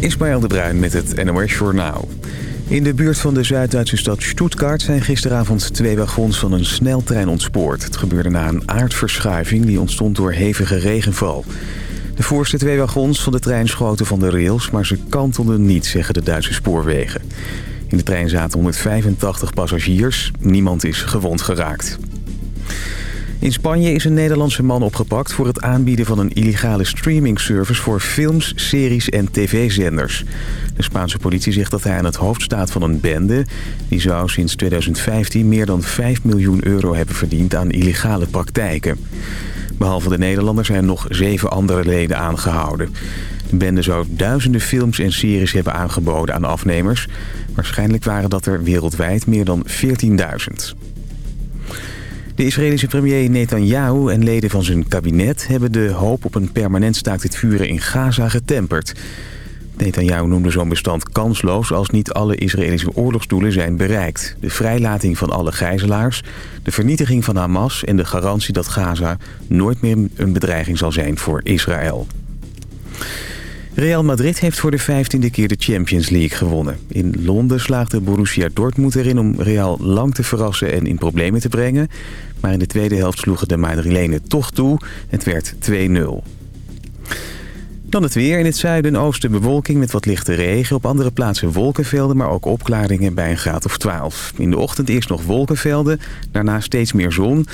Ismaël de Bruin met het NOS Journaal. In de buurt van de Zuid-Duitse stad Stuttgart zijn gisteravond twee wagons van een sneltrein ontspoord. Het gebeurde na een aardverschuiving die ontstond door hevige regenval. De voorste twee wagons van de trein schoten van de rails, maar ze kantelden niet, zeggen de Duitse spoorwegen. In de trein zaten 185 passagiers, niemand is gewond geraakt. In Spanje is een Nederlandse man opgepakt voor het aanbieden van een illegale streamingservice voor films, series en tv-zenders. De Spaanse politie zegt dat hij aan het hoofd staat van een bende. Die zou sinds 2015 meer dan 5 miljoen euro hebben verdiend aan illegale praktijken. Behalve de Nederlander zijn nog zeven andere leden aangehouden. De bende zou duizenden films en series hebben aangeboden aan afnemers. Waarschijnlijk waren dat er wereldwijd meer dan 14.000. De Israëlische premier Netanyahu en leden van zijn kabinet... hebben de hoop op een permanent staakt het vuren in Gaza getemperd. Netanyahu noemde zo'n bestand kansloos... als niet alle Israëlische oorlogsdoelen zijn bereikt. De vrijlating van alle gijzelaars, de vernietiging van Hamas... en de garantie dat Gaza nooit meer een bedreiging zal zijn voor Israël. Real Madrid heeft voor de vijftiende keer de Champions League gewonnen. In Londen slaagde Borussia Dortmund erin om Real lang te verrassen en in problemen te brengen. Maar in de tweede helft sloegen de Madrilenen toch toe. Het werd 2-0. Dan het weer. In het zuiden en oosten bewolking met wat lichte regen. Op andere plaatsen wolkenvelden, maar ook opklaringen bij een graad of 12. In de ochtend eerst nog wolkenvelden, daarna steeds meer zon.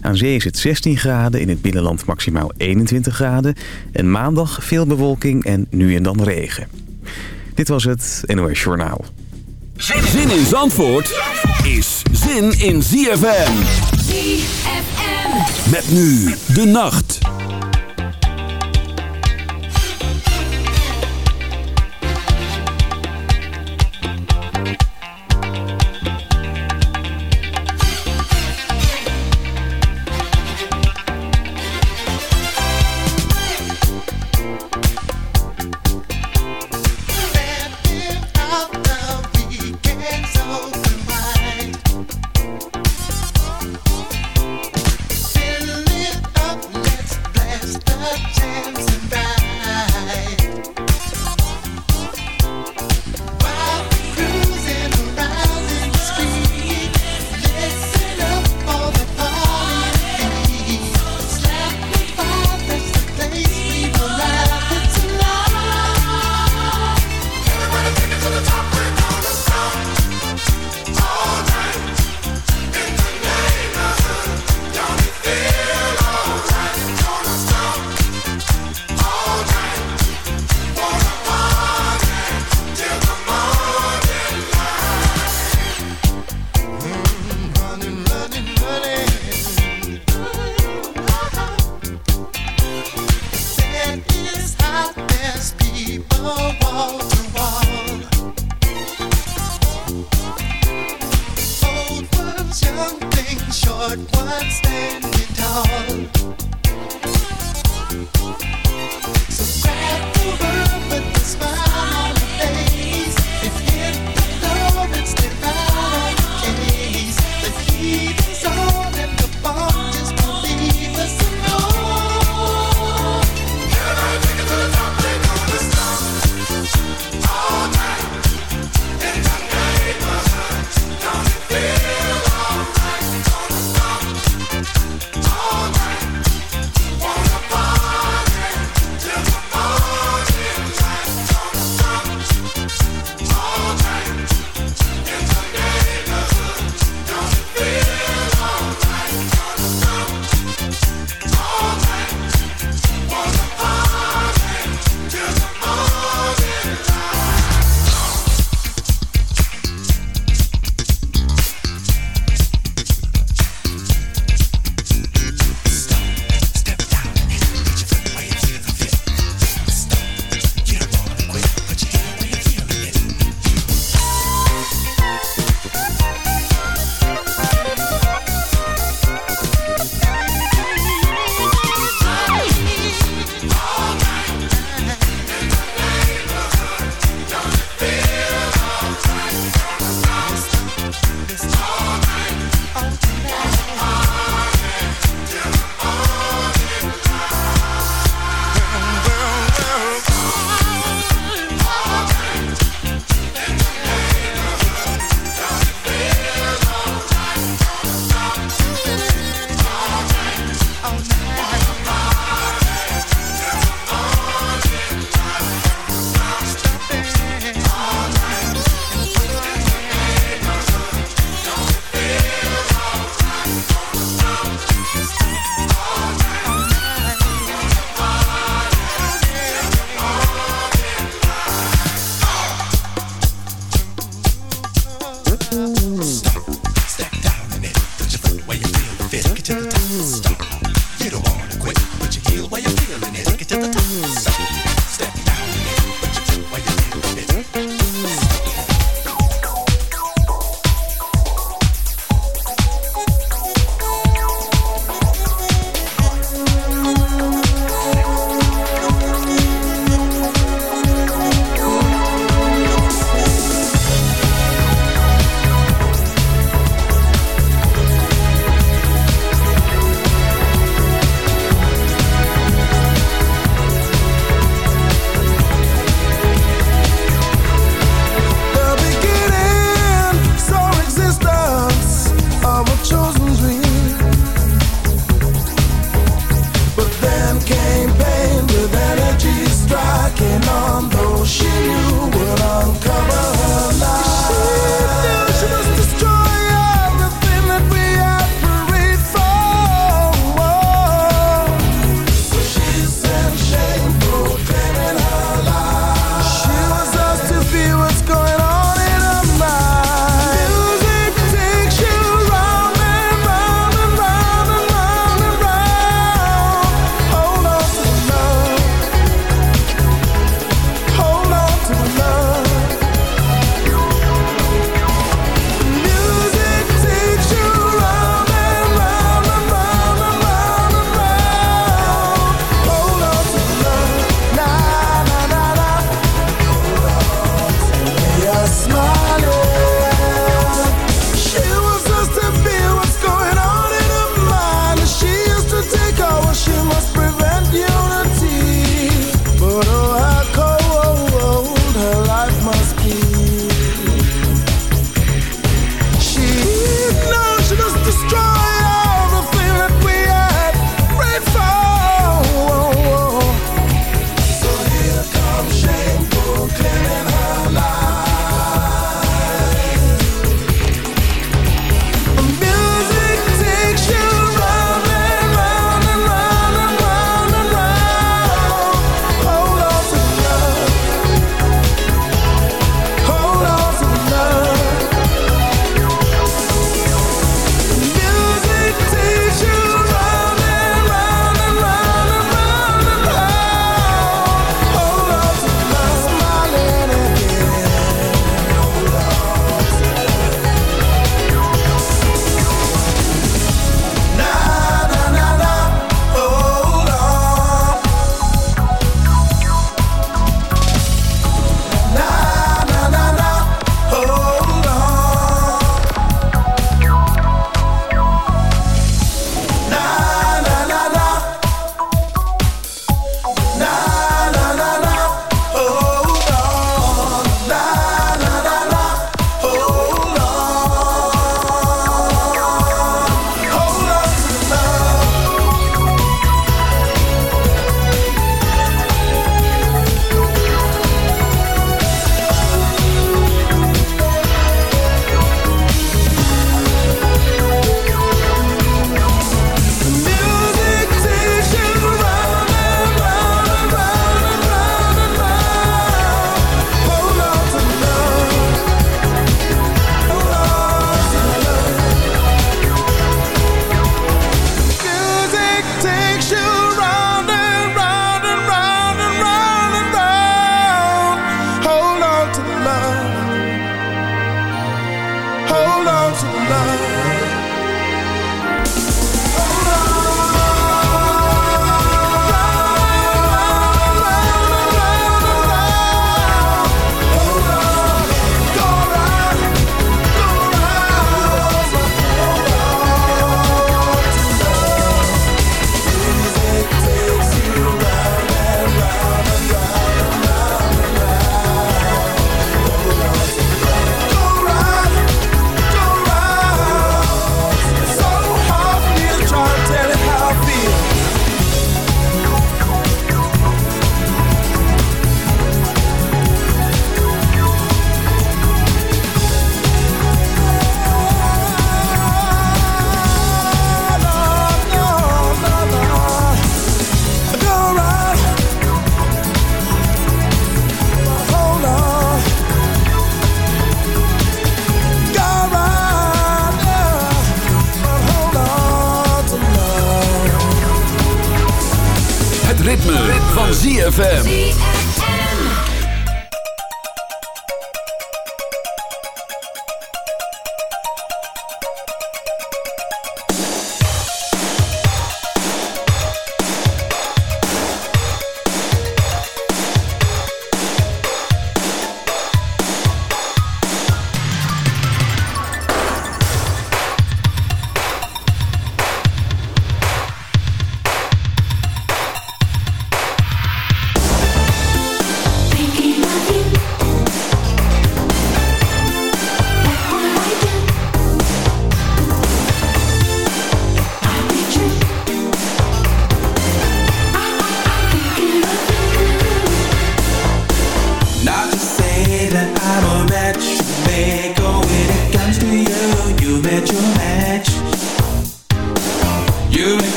Aan zee is het 16 graden, in het binnenland maximaal 21 graden. En maandag veel bewolking en nu en dan regen. Dit was het NOS Journaal. Zin in Zandvoort is zin in ZFM. Met nu de nacht.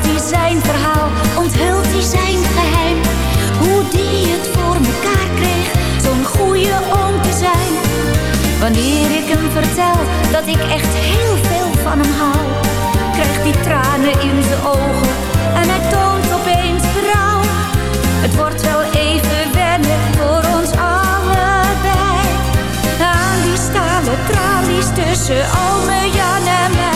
vertelt hij zijn verhaal, onthult hij zijn geheim. Hoe die het voor mekaar kreeg, zo'n goede oom te zijn. Wanneer ik hem vertel dat ik echt heel veel van hem hou, krijgt hij tranen in de ogen en hij toont opeens berouw. Het wordt wel even wennen voor ons allebei. Aan die stalen tralies tussen Alme, Jan en mij.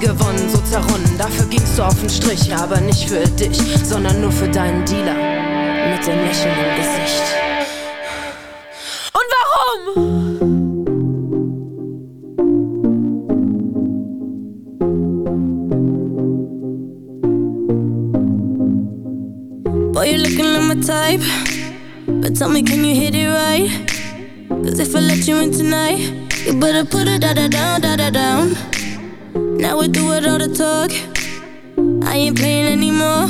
Gewonnen, so zerronnen. Dafür gingst du auf den Strich, aber nicht für dich, sondern nur für deinen Dealer. Mit dem Lächeln im Gesicht. Und warum? Boy, you're looking like my type. But tell me, can you hit it right? Cause if I let you in tonight, you better put it da da down, da da down. Now we do it all the talk. I ain't playing anymore.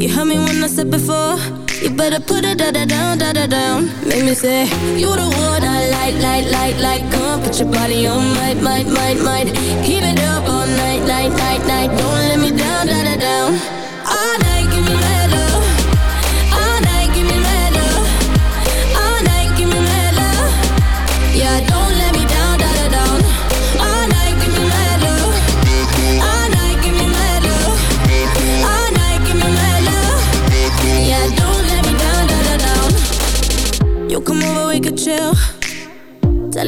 You heard me when I said before. You better put it da da down, da da down. Make me say, You the one I like, like, like, like. Come on, put your body on, might, might, might, might. Keep it up all night, night, night, night. Don't let me down, da da down.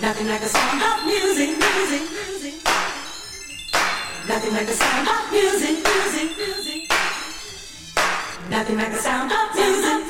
Nothing like the sound of music. Nothing like the sound of music, music. Nothing like the sound of music.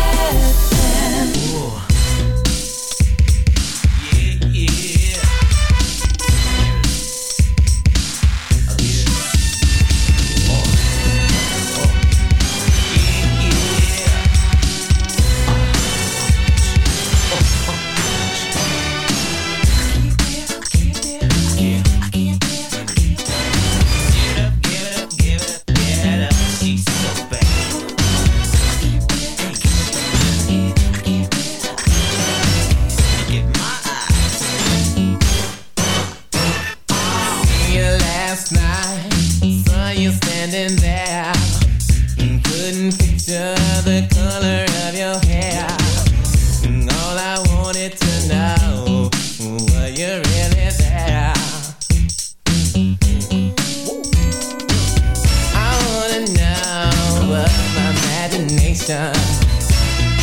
sensation.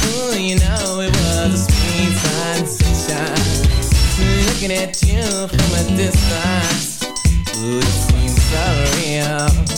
Ooh, you know it was a sweet sensation. Looking at you from a distance, ooh, it seems so real.